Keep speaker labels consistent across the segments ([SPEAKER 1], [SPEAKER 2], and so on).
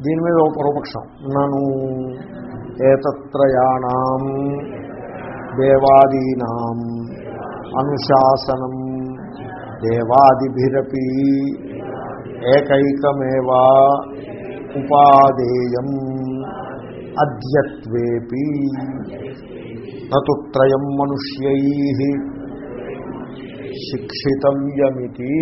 [SPEAKER 1] దీని మీద ఒక పూర్వపక్షం నను ఏతత్రయాణం దేవాదీనాం అనుశాసనం దేవాదిభిరపి ఏకైకమేవా ఉపాదేయం అద్యత్వేపి నతుత్రయం మనుష్యై శిక్షితవ్యమితి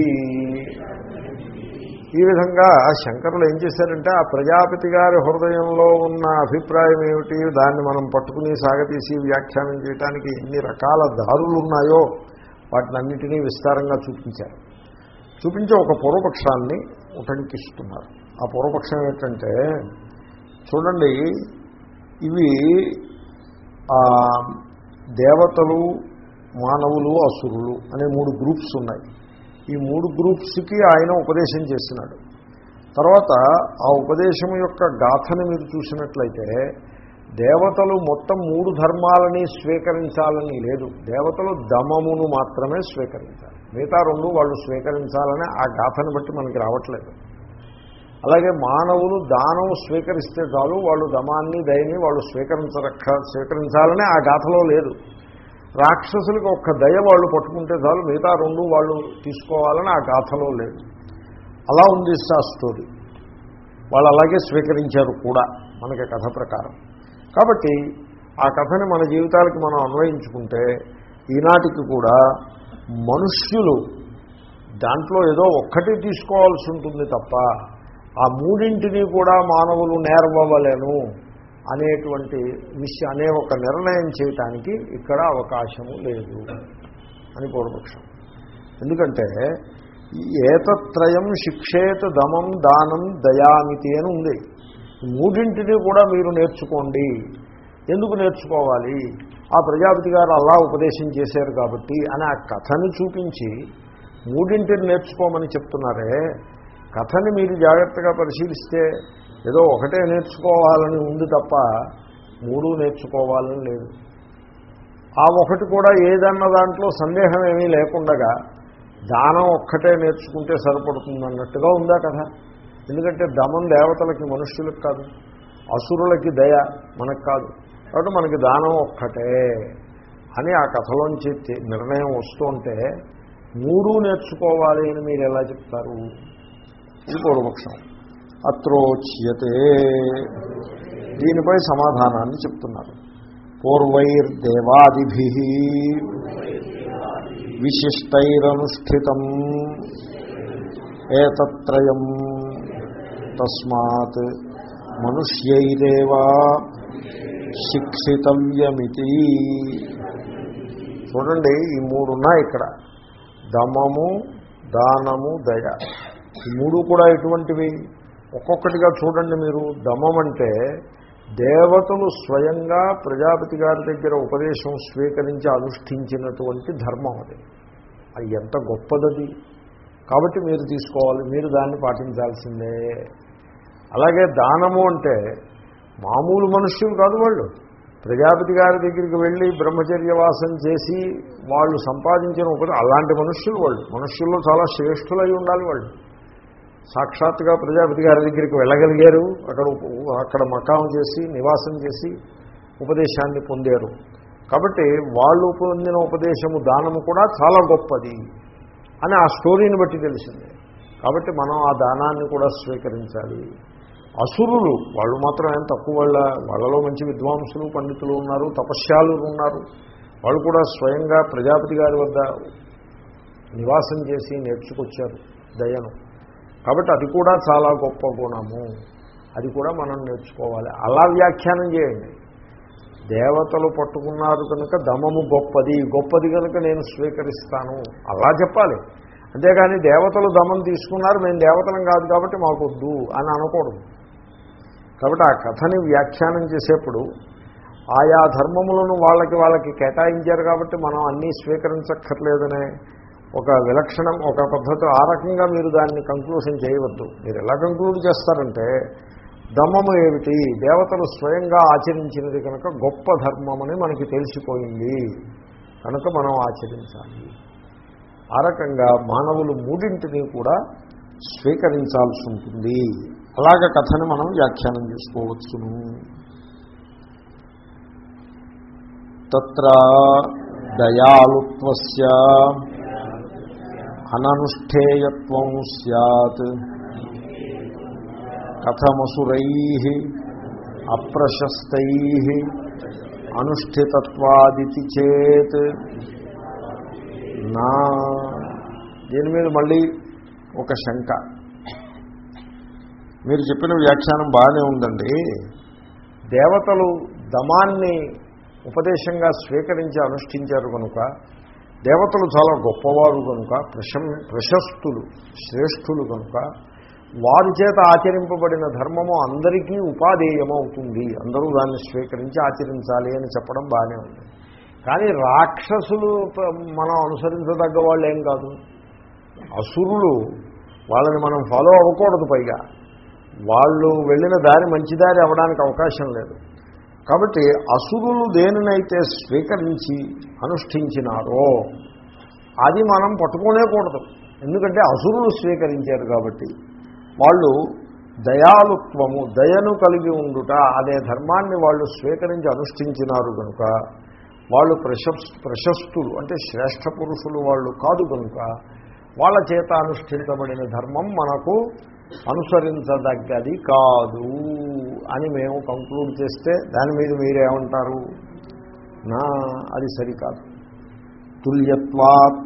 [SPEAKER 1] ఈ విధంగా శంకరులు ఏం చేశారంటే ఆ ప్రజాపతి గారి హృదయంలో ఉన్న అభిప్రాయం ఏమిటి దాన్ని మనం పట్టుకుని సాగతీసి వ్యాఖ్యానం చేయడానికి ఎన్ని రకాల దారులు ఉన్నాయో వాటిని అన్నిటినీ విస్తారంగా చూపించారు. చూపించి ఒక పూర్వపక్షాన్ని ఉటంకిస్తున్నారు ఆ పూర్వపక్షం ఏంటంటే చూడండి ఇవి దేవతలు మానవులు అసురులు అనే మూడు గ్రూప్స్ ఉన్నాయి. ఈ మూడు గ్రూప్స్కి ఆయన ఉపదేశం చేసినాడు తర్వాత ఆ ఉపదేశం యొక్క గాథని మీరు చూసినట్లయితే దేవతలు మొత్తం మూడు ధర్మాలని స్వీకరించాలని లేదు. దేవతలు దమమును మాత్రమే స్వీకరించాలి. మిగతా రెండు వాళ్ళు స్వీకరించాలని ఆ గాథను బట్టి మనకి రావట్లేదు. అలాగే మానవులు దానం స్వీకరిస్తే చాలు వాళ్ళు దమాన్ని దయని వాళ్ళు స్వీకరించరక్క స్వీకరించాలని ఆ గాథలో లేదు. రాక్షసులకు ఒక్క దయ వాళ్ళు పట్టుకుంటే చాలు మిగతా రెండు వాళ్ళు తీసుకోవాలని ఆ గాథలో లేదు. అలా ఉంది ఆ స్టోరీ. వాళ్ళు అలాగే స్వీకరించారు కూడా మనకి కథ ప్రకారం. కాబట్టి ఆ కథని మన జీవితాలకి మనం అన్వయించుకుంటే ఈనాటికి కూడా మనుష్యులు దాంట్లో ఏదో ఒక్కటి తీసుకోవాల్సి ఉంటుంది తప్ప ఆ మూడింటిని కూడా మానవులు నేర్వవలేను. అనేటువంటి విషయం అనే ఒక నిర్ణయం చేయటానికి ఇక్కడ అవకాశము లేదు అని పూర్వపక్షం. ఎందుకంటే ఏతత్రయం శిక్షేత దమం దానం దయామితి అని ఉంది. మూడింటిని కూడా మీరు నేర్చుకోండి. ఎందుకు నేర్చుకోవాలి? ఆ ప్రజాపతి గారు అలా ఉపదేశం చేశారు కాబట్టి అని ఆ కథని చూపించి మూడింటిని నేర్చుకోమని చెప్తున్నారే. కథని మీరు జాగ్రత్తగా పరిశీలిస్తే ఏదో ఒకటే నేర్చుకోవాలని ఉంది తప్ప మూడు నేర్చుకోవాలని లేదు. ఆ ఒకటి కూడా ఏదన్న దాంట్లో సందేహం ఏమీ లేకుండగా దానం ఒక్కటే నేర్చుకుంటే సరిపడుతుంది అన్నట్టుగా ఉందా కథ? ఎందుకంటే దమం దేవతలకి మనుష్యులకు కాదు అసురులకి దయ మనకు కాదు. కాబట్టి మనకి దానం ఒక్కటే అని ఆ కథలోంచి నిర్ణయం వస్తుంటే మూడు నేర్చుకోవాలి అని మీరు ఎలా చెప్తారు? ఇది పూర్వపక్షం. అత్రోచ్యతే. దీనిపై సమాధానాన్ని చెప్తున్నారు. పూర్వైర్దేవాదిభి విశిష్టైరనుష్ఠితం ఏతత్రయం తస్మాత్ మనుష్యైరేవా శిక్షితవ్యమితి. చూడండి ఈ మూడు ఉన్నాయి ఇక్కడ. దమము దానము దయ. ఈ మూడు కూడా ఎటువంటివి? ఒక్కొక్కటిగా చూడండి మీరు దమం అంటే దేవతలు స్వయంగా ప్రజాపతి గారి దగ్గర ఉపదేశం స్వీకరించి అనుష్ఠించినటువంటి ధర్మం అది. అది ఎంత గొప్పదది. కాబట్టి మీరు తీసుకోవాలి మీరు దాన్ని పాటించాల్సిందే. అలాగే దానము అంటే మామూలు మనుష్యులు కాదు వాళ్ళు. ప్రజాపతి గారి దగ్గరికి వెళ్ళి బ్రహ్మచర్యవాసం చేసి వాళ్ళు సంపాదించిన ఉప అలాంటి మనుష్యులు వాళ్ళు. మనుష్యుల్లో చాలా శ్రేష్ఠులై ఉండాలి వాళ్ళు. సాక్షాత్తుగా ప్రజాపతి గారి దగ్గరికి వెళ్ళగలిగారు. అక్కడ అక్కడ మకాం చేసి నివాసం చేసి ఉపదేశాన్ని పొందారు. కాబట్టి వాళ్ళు పొందిన ఉపదేశము దానము కూడా చాలా గొప్పది అని ఆ స్టోరీని బట్టి తెలిసింది. కాబట్టి మనం ఆ దానాన్ని కూడా స్వీకరించాలి. అసురులు వాళ్ళు మాత్రం ఏం తక్కువ వాళ్ళ వాళ్ళలో మంచి విద్వాంసులు పండితులు ఉన్నారు తపస్యాలు ఉన్నారు. వాళ్ళు కూడా స్వయంగా ప్రజాపతి గారి వద్ద నివాసం చేసి నేర్చుకొచ్చారు దయను. కాబట్టి అది కూడా చాలా గొప్ప గుణము. అది కూడా మనం నేర్చుకోవాలి. అలా వ్యాఖ్యానం చేయండి. దేవతలు పట్టుకున్నారు కనుక దమము గొప్పది. గొప్పది కనుక నేను స్వీకరిస్తాను. అలా చెప్పాలి. అంతేగాని దేవతలు దమం తీసుకున్నారు మేము దేవతలం కాదు కాబట్టి మాకు వద్దు అని అనకూడదు. కాబట్టి ఆ కథని వ్యాఖ్యానం చేసేప్పుడు ఆయా ధర్మములను వాళ్ళకి వాళ్ళకి కేటాయించారు కాబట్టి మనం అన్నీ స్వీకరించక్కర్లేదనే ఒక విలక్షణం ఒక పద్ధతి ఆ రకంగా మీరు దాన్ని కంక్లూషన్ చేయవద్దు. మీరు ఎలా కంక్లూడ్ చేస్తారంటే దమ్మము ఏమిటి? దేవతలు స్వయంగా ఆచరించినది కనుక గొప్ప ధర్మమని మనకి తెలిసిపోయింది. కనుక మనం ఆచరించాలి. ఆ రకంగా మానవులు మూడింటిని కూడా స్వీకరించాల్సి ఉంటుంది. అలాగ కథని మనం వ్యాఖ్యానం చేసుకోవచ్చును. తత్ర దయాళుత్వస్య అననుష్ఠేయత్వం సత్ కథమసురై అప్రశస్తై అనుష్ఠితత్వాదితి చేత్. నా దీని మీద మళ్ళీ ఒక శంక. మీరు చెప్పిన వ్యాఖ్యానం బాగానే ఉందండి. దేవతలు దమాన్ని ఉపదేశంగా స్వీకరించి అనుష్ఠించారు కనుక దేవతలు చాలా గొప్పవారు కనుక ప్రశం ప్రశస్తులు శ్రేష్ఠులు కనుక వారి చేత ఆచరింపబడిన ధర్మము అందరికీ ఉపాధేయమవుతుంది. అందరూ దాన్ని స్వీకరించి ఆచరించాలి అని చెప్పడం బాగానే ఉంది. కానీ రాక్షసులు మనం అనుసరించదగ్గ వాళ్ళు ఏం కాదు. అసురులు వాళ్ళని మనం ఫాలో అవ్వకూడదు పైగా. వాళ్ళు వెళ్ళిన దారి మంచి దారి అవ్వడానికి అవకాశం లేదు. కాబట్టి అసురులు దేనినైతే స్వీకరించి అనుష్ఠించినారో అది మనం పట్టుకోనేకూడదు ఎందుకంటే అసురులు స్వీకరించారు కాబట్టి. వాళ్ళు దయాలుత్వము దయను కలిగి ఉండుట అనే ధర్మాన్ని వాళ్ళు స్వీకరించి అనుష్ఠించినారు కనుక వాళ్ళు ప్రశస్ ప్రశస్తులు అంటే శ్రేష్ఠ పురుషులు వాళ్ళు కాదు కనుక వాళ్ళ చేత అనుష్ఠించబడిన ధర్మం మనకు అనుసరించదగ్గది కాదు అని మేము కంక్లూడ్ చేస్తే దాని మీద మీరేమంటారు? నా అది సరికాదు. తుల్యత్వాత్రయాణం.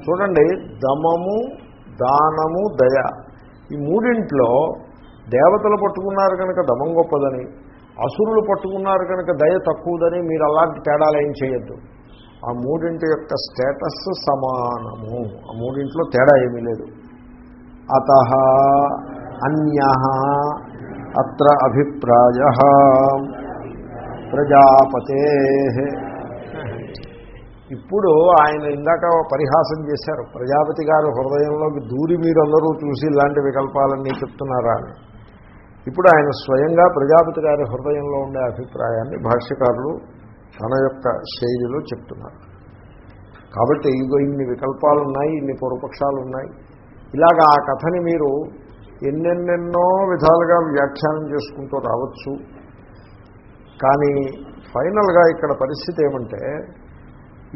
[SPEAKER 1] చూడండి దమము దానము దయ. ఈ మూడింట్లో దేవతలు పట్టుకున్నారు కనుక దమం గొప్పదని అసురులు పట్టుకున్నారు కనుక దయ తక్కువదని మీరు అలాంటి తేడాలు ఏం చేయొద్దు. ఆ మూడింటి యొక్క స్టేటస్ సమానము. ఆ మూడింట్లో తేడా ఏమీ లేదు. అత అన్య అత్ర అభిప్రాయ ప్రజాపతే. ఇప్పుడు ఆయన ఇందాక పరిహాసం చేశారు. ప్రజాపతి గారి హృదయంలోకి దూరి మీరందరూ చూసి ఇలాంటి వికల్పాలన్నీ చెప్తున్నారా అని. ఇప్పుడు ఆయన స్వయంగా ప్రజాపతి గారి హృదయంలో ఉండే అభిప్రాయాన్ని భాష్యకారులు తన యొక్క శైలిలో చెప్తున్నారు. కాబట్టి ఇగో ఇన్ని వికల్పాలు ఉన్నాయి ఇన్ని పూర్వపక్షాలు ఉన్నాయి ఇలాగ ఆ కథని మీరు ఎన్నెన్నెన్నో విధాలుగా వ్యాఖ్యానం చేసుకుంటూ రావచ్చు. కానీ ఫైనల్గా ఇక్కడ పరిస్థితి ఏమంటే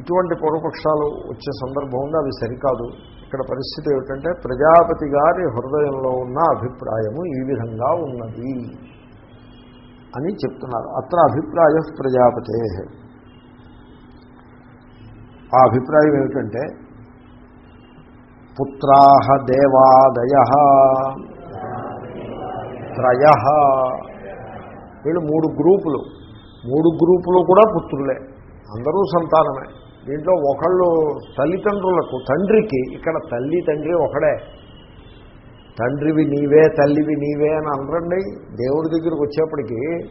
[SPEAKER 1] ఇటువంటి పూర్వపక్షాలు వచ్చే సందర్భం ఉంది అవి సరికాదు. ఇక్కడ పరిస్థితి ఏమిటంటే ప్రజాపతి గారి హృదయంలో ఉన్న అభిప్రాయము ఈ విధంగా ఉన్నది. అని చెప్తున్నారు. అత్ర అభిప్రాయ ప్రజాపతే ఆ అభిప్రాయం ఏమిటంటే పుత్రాహ దేవాదయ త్రయ. వీళ్ళు మూడు గ్రూపులు. మూడు గ్రూపులు కూడా పుత్రులే. అందరూ సంతానమే. దీంట్లో ఒకళ్ళు తల్లిదండ్రులకు తండ్రికి ఇక్కడ తల్లి తండ్రి ఒకడే. తండ్రివి నీవే తల్లివి నీవే అని అనరండి. దేవుడి దగ్గరికి వచ్చేప్పటికీ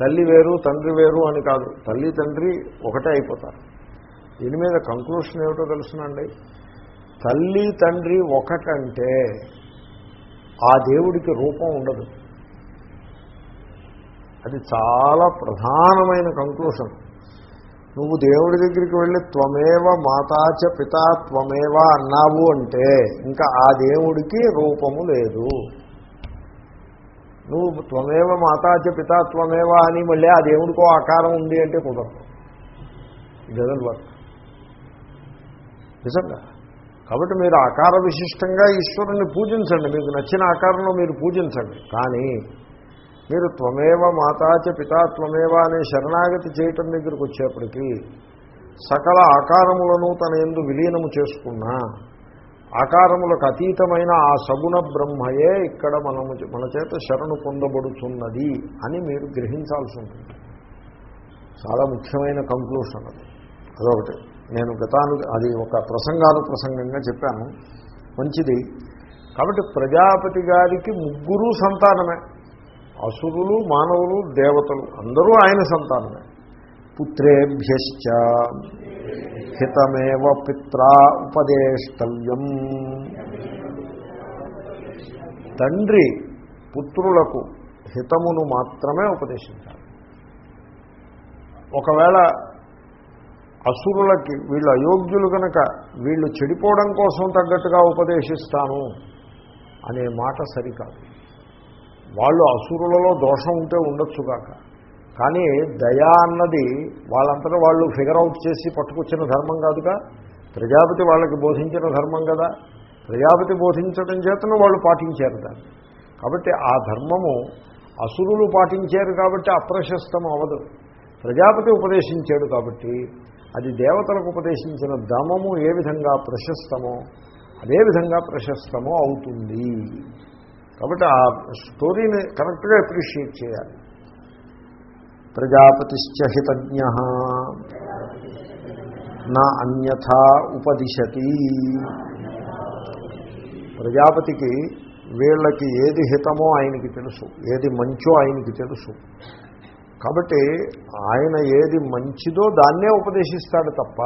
[SPEAKER 1] తల్లి వేరు తండ్రి వేరు అని కాదు. తల్లి తండ్రి ఒకటే అయిపోతారు. దీని మీద కంక్లూషన్ ఏమిటో తెలుసునండి. తల్లి తండ్రి ఒకటంటే ఆ దేవుడికి రూపం ఉండదు. అది చాలా ప్రధానమైన కంక్లూషన్ నువ్వు దేవుడి దగ్గరికి వెళ్ళి త్వమేవ మాతాచ పితా త్వమేవ అన్నావు అంటే ఇంకా ఆ దేవుడికి రూపము లేదు. నువ్వు త్వమేవ మాతాచ పిత త్వమేవ అని మళ్ళీ ఆ దేవుడికో ఆకారం ఉంది అంటే కుదరదు. డజన్ వర్క్ నిజంగా. కాబట్టి మీరు ఆకార విశిష్టంగా ఈశ్వరుణ్ణి పూజించండి. మీకు నచ్చిన ఆకారంలో మీరు పూజించండి. కానీ మీరు త్వమేవ మాతాచ పితా త్వమేవ అనే శరణాగతి చేయటం దగ్గరికి వచ్చేప్పటికీ సకల ఆకారములను తన ఎందు విలీనము చేసుకున్నా ఆకారములకు అతీతమైన ఆ సగుణ బ్రహ్మయే ఇక్కడ మనము మన చేత శరణు పొందబడుతున్నది అని మీరు గ్రహించాల్సి ఉంటుంది. చాలా ముఖ్యమైన కంక్లూషన్ అది. అదొకటి. నేను గతాను అది ఒక ప్రసంగాను ప్రసంగంగా చెప్పాను. మంచిది. కాబట్టి ప్రజాపతి గారికి ముగ్గురు సంతానమే. అసురులు మానవులు దేవతలు అందరూ ఆయన సంతానమే. పుత్రేభ్యశ్చ హితమేవ పిత్రా ఉపదేష్టవ్యం. తండ్రి పుత్రులకు హితమును మాత్రమే ఉపదేశించాలి. ఒకవేళ అసురులకి వీళ్ళు అయోగ్యులు కనుక వీళ్ళు చెడిపోవడం కోసం తగ్గట్టుగా ఉపదేశిస్తాను అనే మాట సరికాదు. వాళ్ళు అసురులలో దోషం ఉంటే ఉండొచ్చుగాక కానీ దయా అన్నది వాళ్ళంతటా వాళ్ళు ఫిగర్ అవుట్ చేసి పట్టుకొచ్చిన ధర్మం కాదుగా. ప్రజాపతి వాళ్ళకి బోధించిన ధర్మం కదా. ప్రజాపతి బోధించడం చేతను వాళ్ళు పాటించారు దాన్ని. కాబట్టి ఆ ధర్మము అసురులు పాటించారు కాబట్టి అప్రశస్తం అవ్వదు ప్రజాపతి ఉపదేశించాడు కాబట్టి అది దేవతలకు ఉపదేశించిన ధమము ఏ విధంగా ప్రశస్తమో అదే విధంగా ప్రశస్తమో అవుతుంది. కాబట్టి ఆ స్టోరీని కరెక్ట్గా అప్రిషియేట్ చేయాలి. ప్రజాపతిశ్చ హితజ్ఞ. నా అన్యథా ఉపదిశతి. ప్రజాపతికి వీళ్ళకి ఏది హితమో ఆయనకి తెలుసు ఏది మంచో ఆయనకి తెలుసు. కాబట్టి ఆయన ఏది మంచిదో దాన్నే ఉపదేశిస్తాడు తప్ప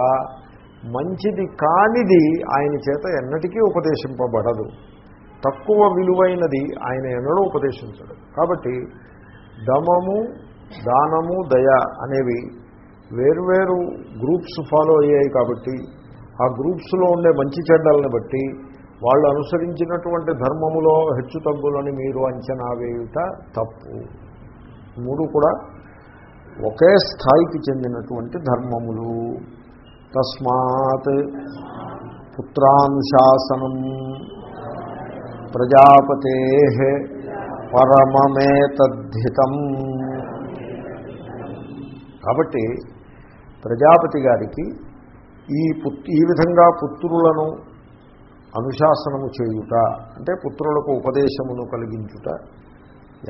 [SPEAKER 1] మంచిది కానిది ఆయన చేత ఎన్నటికీ ఉపదేశింపబడదు. తక్కువ విలువైనది ఆయన ఎన్నడూ ఉపదేశించడు. కాబట్టి దమము దానము దయ అనేవి వేర్వేరు గ్రూప్స్ ఫాలో అయ్యాయి కాబట్టి ఆ గ్రూప్స్లో ఉండే మంచి చెడ్డలను బట్టి వాళ్ళు అనుసరించినటువంటి ధర్మములో హెచ్చు తగ్గులని మీరు అంచనా వేయుట తప్పు. మూడు కూడా ఒకే స్థాయికి చెందినటువంటి ధర్మములు. తస్మాత్ పుత్రానుశాసనం ప్రజాపతే పరమమేతద్ధితం. కాబట్టి ప్రజాపతి గారికి ఈ పుత్ ఈ విధంగా పుత్రులను అనుశాసనము చేయుట అంటే పుత్రులకు ఉపదేశమును కలిగించుట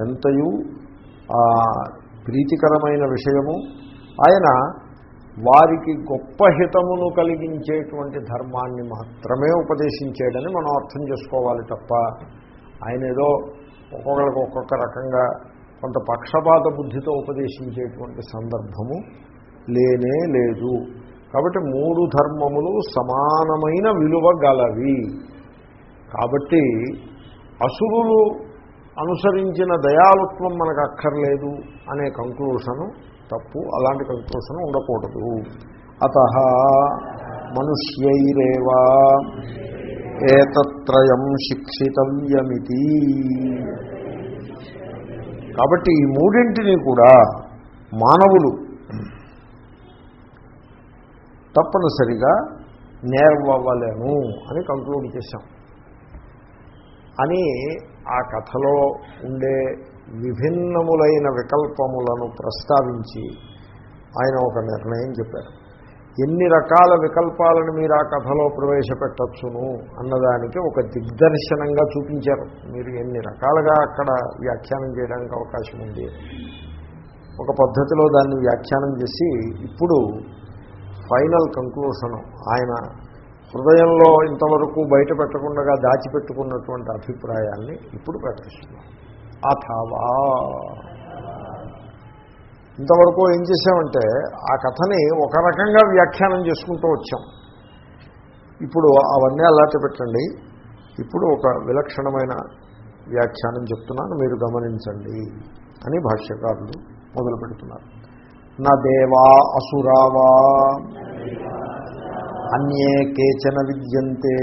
[SPEAKER 1] ఎంతయు ప్రీతికరమైన విషయము ఆయన వారికి గొప్ప హితమును కలిగించేటువంటి ధర్మాన్ని మాత్రమే ఉపదేశించేయడని మనం అర్థం చేసుకోవాలి తప్ప ఆయన ఏదో ఒక్కొక్కరికి ఒక్కొక్క రకంగా కొంత పక్షపాత బుద్ధితో ఉపదేశించేటువంటి సందర్భము లేనే లేదు. కాబట్టి మూడు ధర్మములు సమానమైన విలువ గలవి. కాబట్టి అసురులు అనుసరించిన దయాలుత్వం మనకు అక్కర్లేదు అనే కంక్లూషను తప్పు అలాంటి కంక్లూషన్ ఉండకూడదు. అత మనుష్యైరేవా ఏతత్రయం శిక్షితవ్యమితి. కాబట్టి ఈ మూడింటిని కూడా మానవులు తప్పనిసరిగా నేర్వలేను అని కంక్లూడ్ చేశాం. అని ఆ కథలో ఉండే విభిన్నములైన వికల్పములను ప్రస్తావించి ఆయన ఒక నిర్ణయం చెప్పారు. ఎన్ని రకాల వికల్పాలను మీరు ఆ కథలో ప్రవేశపెట్టచ్చును అన్నదానికి ఒక దిగ్దర్శనంగా చూపించారు. మీరు ఎన్ని రకాలుగా అక్కడ వ్యాఖ్యానం చేయడానికి అవకాశం ఉంది? ఒక పద్ధతిలో దాన్ని వ్యాఖ్యానం చేసి ఇప్పుడు ఫైనల్ కంక్లూషన్ ఆయన హృదయంలో ఇంతవరకు బయట పెట్టకుండా దాచిపెట్టుకున్నటువంటి అభిప్రాయాన్ని ఇప్పుడు ప్రకటిస్తున్నాం అథవా ఇంతవరకు ఏం చేసామంటే ఆ కథని ఒక రకంగా వ్యాఖ్యానం చేసుకుంటూ వచ్చాం. ఇప్పుడు అవన్నీ అలాంటి పెట్టండి ఇప్పుడు ఒక విలక్షణమైన వ్యాఖ్యానం చెప్తున్నాను మీరు గమనించండి అని భాష్యకారులు మొదలు పెడుతున్నారు. నా దేవా అసురావా. అన్యే కేచన విద్యంతే.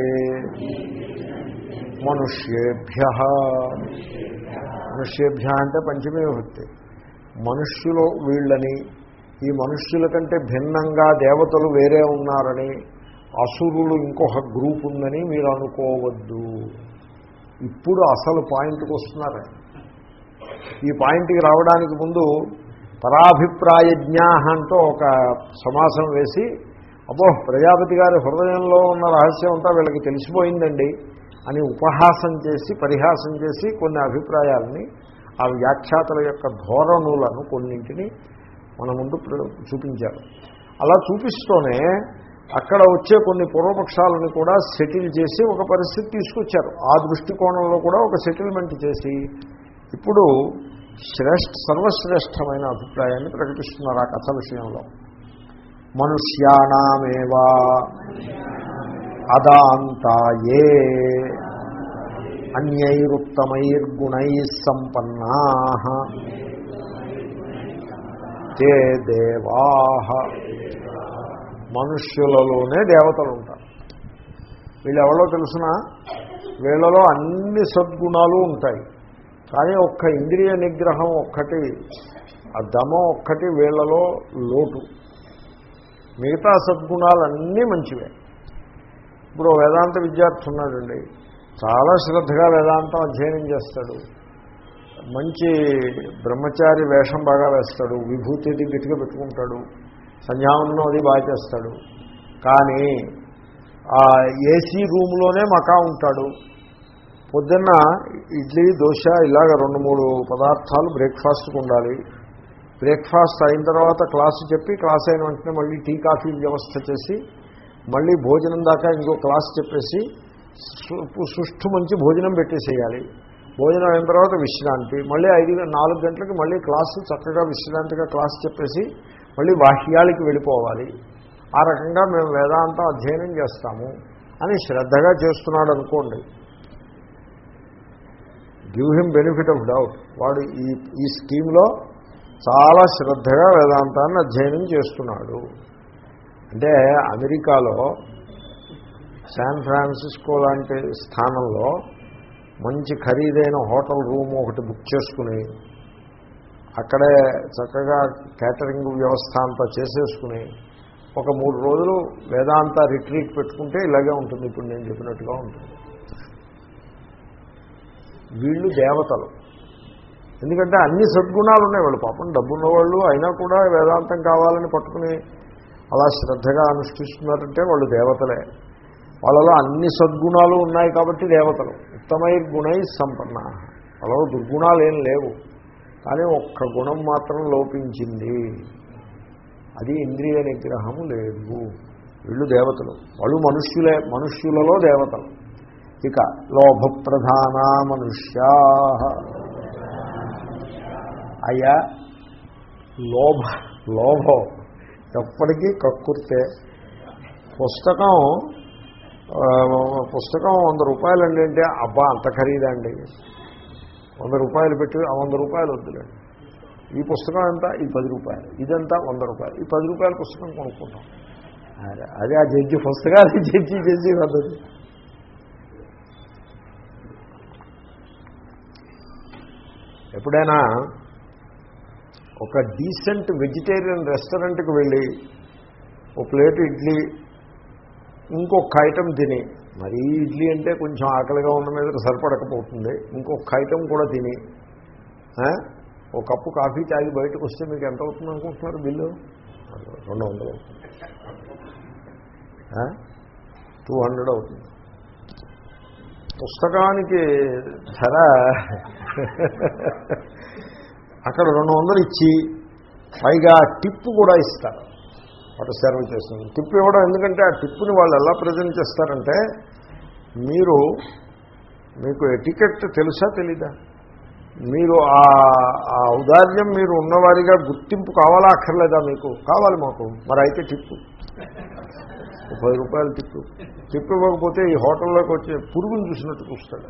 [SPEAKER 1] మనుష్యేభ్య. మనుష్యేభ్య అంటే పంచమే విభక్తి. మనుష్యులు వీళ్ళని ఈ మనుష్యుల కంటే భిన్నంగా దేవతలు వేరే ఉన్నారని అసురులు ఇంకొక గ్రూప్ ఉందని మీరు అనుకోవద్దు. ఇప్పుడు అసలు పాయింట్కి వస్తున్నారు. ఈ పాయింట్కి రావడానికి ముందు పరాభిప్రాయ జ్ఞా అంటూ ఒక సమాసం వేసి అబ్బో ప్రజాపతి గారి హృదయంలో ఉన్న రహస్యం అంతా వీళ్ళకి తెలిసిపోయిందండి. అని ఉపహాసం చేసి పరిహాసం చేసి కొన్ని అభిప్రాయాలని ఆ వ్యాఖ్యాతల యొక్క ధోరణులను కొన్నింటిని మన ముందు చూపించారు. అలా చూపిస్తూనే అక్కడ వచ్చే కొన్ని పూర్వపక్షాలను కూడా సెటిల్ చేసి ఒక పరిస్థితి తీసుకొచ్చారు. ఆ దృష్టికోణంలో కూడా ఒక సెటిల్మెంట్ చేసి ఇప్పుడు శ్రేష్ఠ సర్వశ్రేష్టమైన అభిప్రాయాన్ని ప్రకటిస్తున్నారు ఆ కథ విషయంలో. మనుష్యాణమేవా అదాంతాయే. అన్యైరుత్తమైర్గుణై సంపన్నా తే దేవా. మనుష్యులలోనే దేవతలు ఉంటారు వీళ్ళెవరో తెలిసిన? వీళ్ళలో అన్ని సద్గుణాలు ఉంటాయి. కానీ ఒక్క ఇంద్రియ నిగ్రహం ఒక్కటి ఆ దమం ఒక్కటి వీళ్ళలో లోటు. మిగతా సద్గుణాలన్నీ మంచివే. ఇప్పుడు వేదాంత విద్యార్థి ఉన్నాడండి. చాలా శ్రద్ధగా వేదాంతం అధ్యయనం చేస్తాడు. మంచి బ్రహ్మచారి వేషం బాగా వేస్తాడు. విభూతి గట్టిగా పెట్టుకుంటాడు. సంధ్యావనం అది బాగా చేస్తాడు. కానీ ఆ ఏసీ రూమ్లోనే మకా ఉంటాడు. పొద్దున్న ఇడ్లీ దోశ ఇలాగ రెండు మూడు పదార్థాలు బ్రేక్ఫాస్ట్కి ఉండాలి. బ్రేక్ఫాస్ట్ అయిన తర్వాత క్లాసు చెప్పి క్లాస్ అయిన వెంటనే మళ్ళీ టీ కాఫీ వ్యవస్థ చేసి మళ్ళీ భోజనం దాకా ఇంకో క్లాస్ చెప్పేసి సుష్ఠు మంచి భోజనం పెట్టేసేయాలి. భోజనం అయిన తర్వాత విశ్రాంతి. మళ్ళీ ఐదు నాలుగు గంటలకు మళ్ళీ క్లాసు చక్కగా విశ్రాంతిగా క్లాస్ చెప్పేసి మళ్ళీ బాహ్యాలకి వెళ్ళిపోవాలి. ఆ రకంగా మేము వేదాంతం అధ్యయనం చేస్తాము అని శ్రద్ధగా చేస్తున్నాడు అనుకోండి. Give him benefit of doubt వాడు ఈ ఈ స్కీమ్లో చాలా శ్రద్ధగా వేదాంతాన్ని అధ్యయనం చేస్తున్నాడు. అంటే అమెరికాలో శాన్ ఫ్రాన్సిస్కో లాంటి స్థానంలో మంచి ఖరీదైన హోటల్ రూమ్ ఒకటి బుక్ చేసుకుని అక్కడే చక్కగా క్యాటరింగ్ వ్యవస్థ అంతా చేసేసుకుని ఒక మూడు రోజులు వేదాంత రిట్రీట్ పెట్టుకుంటే ఇలాగే ఉంటుంది. ఇప్పుడు నేను చెప్పినట్టుగా ఉంటుంది. వీళ్ళు దేవతలు. ఎందుకంటే అన్ని సద్గుణాలు ఉన్నాయి వాళ్ళు పాపం డబ్బున్న వాళ్ళు అయినా కూడా వేదాంతం కావాలని పట్టుకుని అలా శ్రద్ధగా అనుష్ఠిస్తున్నారంటే వాళ్ళు దేవతలే. వాళ్ళలో అన్ని సద్గుణాలు ఉన్నాయి కాబట్టి దేవతలు. ఉత్తమై గుణై సంపన్న. వాళ్ళలో దుర్గుణాలు ఏం లేవు. కానీ ఒక్క గుణం మాత్రం లోపించింది. అది ఇంద్రియ నిగ్రహము లేదు. వీళ్ళు దేవతలు. వాళ్ళు మనుష్యులే మనుష్యులలో దేవతలు. ఇక లోభ ప్రధాన మనుష్యా. అయ్యా లోభ లోభం. ఎప్పటికీ కక్కుర్తే. పుస్తకం పుస్తకం వంద రూపాయలు అండి అంటే అబ్బా అంత ఖరీదండి. వంద రూపాయలు పెట్టి ఆ వంద రూపాయలు వద్దులేండి ఈ పుస్తకం అంతా ఈ పది రూపాయలు. ఇదంతా వంద రూపాయలు. ఈ పది రూపాయల పుస్తకం కొనుక్కుంటాం. అదే అదే ఆ జడ్జి పుస్తకాలు జడ్జి జడ్జి పద్ధతి. ఎప్పుడైనా ఒక డీసెంట్ వెజిటేరియన్ రెస్టారెంట్కి వెళ్ళి ఒక ప్లేట్ ఇడ్లీ ఇంకొక ఐటెం తిని మరీ ఇడ్లీ అంటే కొంచెం ఆకలిగా ఉన్న మీద సరిపడకపోతుంది ఇంకొక ఐటెం కూడా తిని ఒక కప్పు కాఫీ తాగి బయటకు వస్తే మీకు ఎంత అవుతుంది అనుకుంటున్నారు బిల్లు? రెండు వందలు అవుతుంది. టూ హండ్రెడ్ అవుతుంది. పుస్తకానికి ధర అక్కడ రెండు వందలు ఇచ్చి పైగా టిప్పు కూడా ఇస్తారు. వాటి సర్వ్ చేస్తుంది. టిప్పు ఇవ్వడం ఎందుకంటే ఆ టిప్పుని వాళ్ళు ఎలా ప్రజెంట్ చేస్తారంటే మీరు మీకు ఎటికెట్ తెలుసా తెలీదా? మీరు ఆ ఆ ఔదార్యం మీరు ఉన్నవారిగా గుర్తింపు కావాలా అక్కర్లేదా మీకు? కావాలి మాకు. మరి అయితే టిప్పు. పది రూపాయలు టిప్పు. టిప్పు ఇవ్వకపోతే ఈ హోటల్లోకి వచ్చే పురుగును చూసినట్టు చూస్తాడు.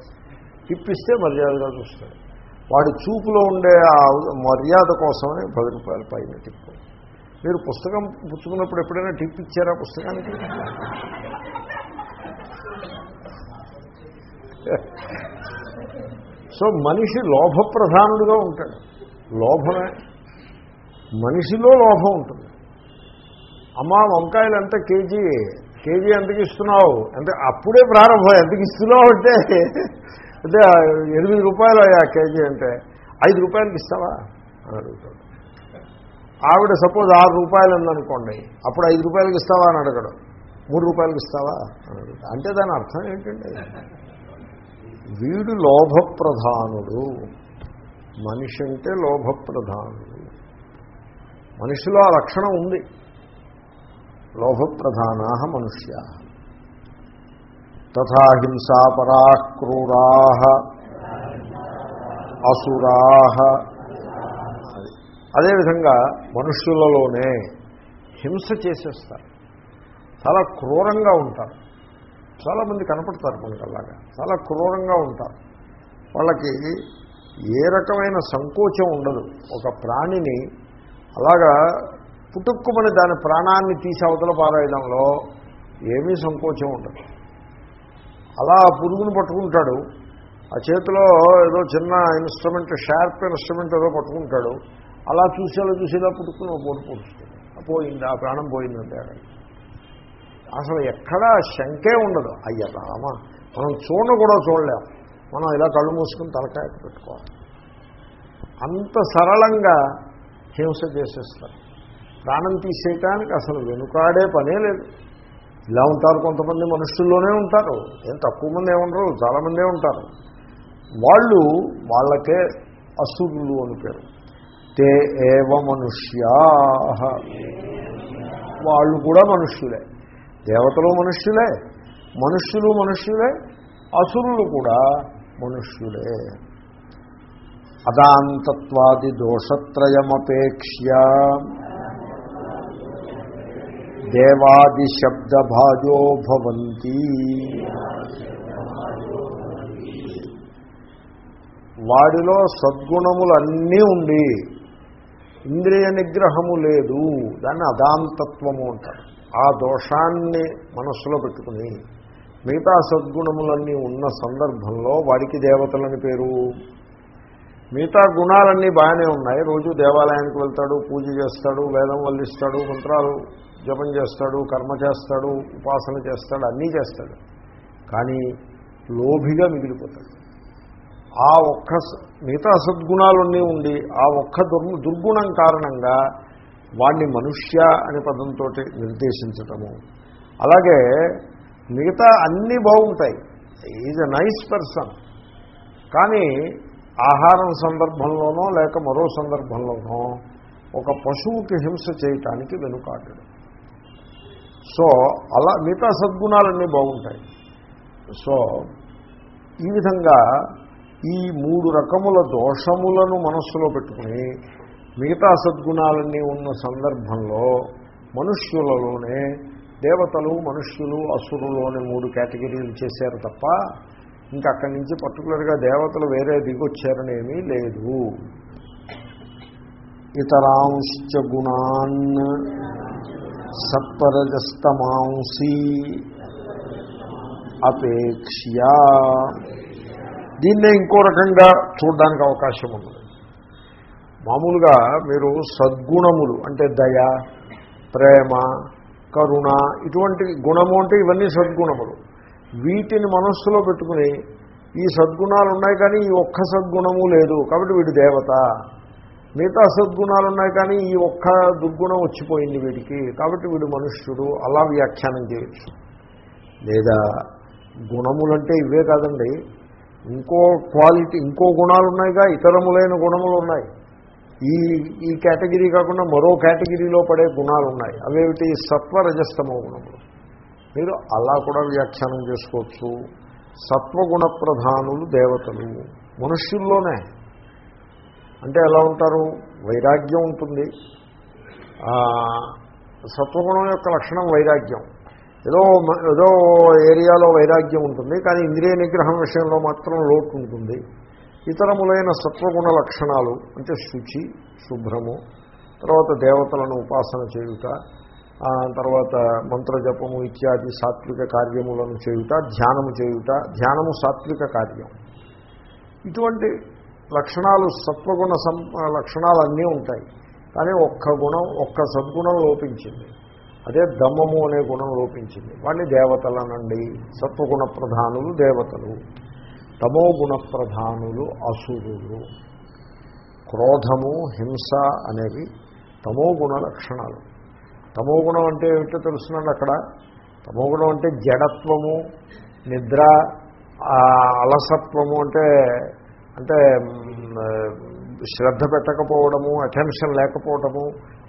[SPEAKER 1] టిప్పిస్తే ఇస్తే మర్యాదగా చూస్తాడు. వాడి చూపులో ఉండే ఆ మర్యాద కోసమని పది రూపాయలు పైన టిప్పు మీరు పుస్తకం పుచ్చుకున్నప్పుడు ఎప్పుడైనా టిప్ ఇచ్చారా పుస్తకానికి? సో మనిషి లోభ ప్రధానుడుగా ఉంటాడు. లోభమే. మనిషిలో లోభం ఉంటుంది. అమ్మా వంకాయలు ఎంత కేజీ? కేజీ ఎంతకి ఇస్తున్నావు? అంటే అప్పుడే ప్రారంభం. ఎంతకి ఇస్తున్నావు అంటే అంటే ఎనిమిది రూపాయలు అయ్యా కేజీ అంటే ఐదు రూపాయలకి ఇస్తావా? అని అడుగుతాడు. ఆవిడ సపోజ్ ఆరు రూపాయలు ఉందనుకోండి అప్పుడు ఐదు రూపాయలకి ఇస్తావా అని అడగడం. మూడు రూపాయలకి ఇస్తావా? అని అడుగుతాడు. అంటే దాని అర్థం ఏంటండి? వీడు లోభప్రధానుడు. మనిషి అంటే లోభప్రధానుడు. మనిషిలో ఆ లక్షణం ఉంది. లోభప్రధానా మనుష్యా. తథా హింసాపరా క్రూరా అసురా. అదేవిధంగా మనుష్యులలోనే హింస చేసేస్తారు. చాలా క్రూరంగా ఉంటారు. చాలామంది కనపడతారు మనకు అలాగా చాలా క్రూరంగా ఉంటారు. వాళ్ళకి ఏ రకమైన సంకోచం ఉండదు. ఒక ప్రాణిని అలాగా పుట్టుక్కుమని దాని ప్రాణాన్ని తీసి అవతల పారాయడంలో ఏమీ సంకోచం ఉండదు. అలా ఆ పురుగును పట్టుకుంటాడు. ఆ చేతిలో ఏదో చిన్న ఇన్స్ట్రుమెంట్ షార్ప్ ఇన్స్ట్రుమెంట్ ఏదో పట్టుకుంటాడు. అలా చూసేలా చూసేలా పుట్టుకుని ఒక పొట్టు పోయింది? ఆ ప్రాణం పోయిందంటే అసలు ఎక్కడా శంకే ఉండదు. అయ్య రామ మనం చూడ కూడా చూడలేం. మనం ఇలా కళ్ళు మూసుకుని తలకాయ పెట్టుకోవాలి. అంత సరళంగా హింస చేసేస్తారు. ప్రాణం తీసేయటానికి అసలు వెనుకాడే పనే లేదు. ఇలా ఉంటారు కొంతమంది మనుషుల్లోనే ఉంటారు. ఏం తక్కువ మంది ఏముండరు చాలామందే ఉంటారు. వాళ్ళు వాళ్ళకే అసురులు అని పేరు. తే ఏవ మనుష్యా. వాళ్ళు కూడా మనుష్యులే. దేవతలు మనుష్యులే. మనుష్యులు మనుష్యులే. అసురులు కూడా మనుష్యులే. అదాంతత్వాది దోషత్రయమపేక్ష్య. దేవాదిశబ్దభాజో భవంతి. వాడిలో సద్గుణములన్నీ ఉండి ఇంద్రియ నిగ్రహము లేదు దాన్ని అదాంతత్వము అంటారు. ఆ దోషాన్ని మనస్సులో పెట్టుకుని మిగతా సద్గుణములన్నీ ఉన్న సందర్భంలో వాడికి దేవతలని పేరు. మిగతా గుణాలన్నీ బాగానే ఉన్నాయి. రోజు దేవాలయానికి వెళ్తాడు పూజ చేస్తాడు వేదం వల్లిస్తాడు మంత్రాలు జపం చేస్తాడు కర్మ చేస్తాడు ఉపాసన చేస్తాడు అన్నీ చేస్తాడు. కానీ లోభిగా మిగిలిపోతాడు. ఆ ఒక్క మిగతా సద్గుణాలన్నీ ఉండి ఆ ఒక్క దుర్ దుర్గుణం కారణంగా వాడిని మనుష్య అనే పదంతో నిర్దేశించటము. అలాగే మిగతా అన్నీ బాగుంటాయి. ఈజ్ అ నైస్ పర్సన్ కానీ ఆహారం సందర్భంలోనో లేక మరో సందర్భంలోనో ఒక పశువుకి హింస చేయటానికి వెనుకాడు సో అలా మిగతా సద్గుణాలన్నీ బాగుంటాయి. సో ఈ విధంగా ఈ మూడు రకముల దోషములను మనస్సులో పెట్టుకుని మిగతా సద్గుణాలన్నీ ఉన్న సందర్భంలో మనుష్యులలోనే దేవతలు మనుష్యులు అసురులు అనే మూడు కేటగిరీలు చేశారు తప్ప ఇంకా అక్కడి నుంచి పర్టికులర్గా దేవతలు వేరే దిగొచ్చారనేమీ లేదు. ఇతరాంశ గుణాన్ సత్పరజస్తమాంసి అపేక్ష్య. దీన్నే ఇంకో రకంగా చూడడానికి అవకాశం ఉంది. మామూలుగా మీరు సద్గుణములు అంటే దయ ప్రేమ కరుణ ఇటువంటి గుణము అంటే ఇవన్నీ సద్గుణములు. వీటిని మనస్సులో పెట్టుకుని ఈ సద్గుణాలు ఉన్నాయి కానీ ఈ ఒక్క సద్గుణము లేదు. కాబట్టి వీడు దేవత. మిగతా సద్గుణాలు ఉన్నాయి కానీ ఈ ఒక్క దుర్గుణం వచ్చిపోయింది వీడికి కాబట్టి వీడు మనుష్యుడు అలా వ్యాఖ్యానం చేయొచ్చు. లేదా గుణములంటే ఇవే కాదండి. ఇంకో క్వాలిటీ ఇంకో గుణాలు ఉన్నాయిగా ఇతరములైన గుణములు ఉన్నాయి ఈ ఈ కేటగిరీ కాకుండా మరో కేటగిరీలో పడే గుణాలు ఉన్నాయి అవేమిటి? సత్వరజస్తమ గుణములు. మీరు అలా కూడా వ్యాఖ్యానం చేసుకోవచ్చు. సత్వగుణ ప్రధానులు దేవతలు. మనుష్యుల్లోనే. అంటే ఎలా ఉంటారు? వైరాగ్యం ఉంటుంది. సత్వగుణం యొక్క లక్షణం వైరాగ్యం. ఏదో ఏదో ఏరియాలో వైరాగ్యం ఉంటుంది కానీ ఇంద్రియ నిగ్రహం విషయంలో మాత్రం లోటు ఉంటుంది. ఇతరములైన సత్వగుణ లక్షణాలు అంటే శుచి శుభ్రము తర్వాత దేవతలను ఉపాసన చేయుట తర్వాత మంత్రజపము ఇత్యాది సాత్విక కార్యములను చేయుట ధ్యానము చేయుట ధ్యానము సాత్విక కార్యం. ఇటువంటి లక్షణాలు సత్వగుణ సం లక్షణాలు అన్నీ ఉంటాయి. కానీ ఒక్క గుణం ఒక్క సద్గుణం లోపించింది. అదే దమ్మము అనే గుణం లోపించింది. వాడిని దేవతలనండి. సత్వగుణ ప్రధానులు దేవతలు. తమో గుణ ప్రధానులు అసురులు. క్రోధము హింస అనేవి తమో గుణ లక్షణాలు. తమో గుణం అంటే ఏమిటో తెలుస్తున్నాడు అక్కడ? తమో గుణం అంటే జడత్వము నిద్ర ఆ, అలసత్వము అంటే అంటే శ్రద్ధ పెట్టకపోవడము అటెన్షన్ లేకపోవడము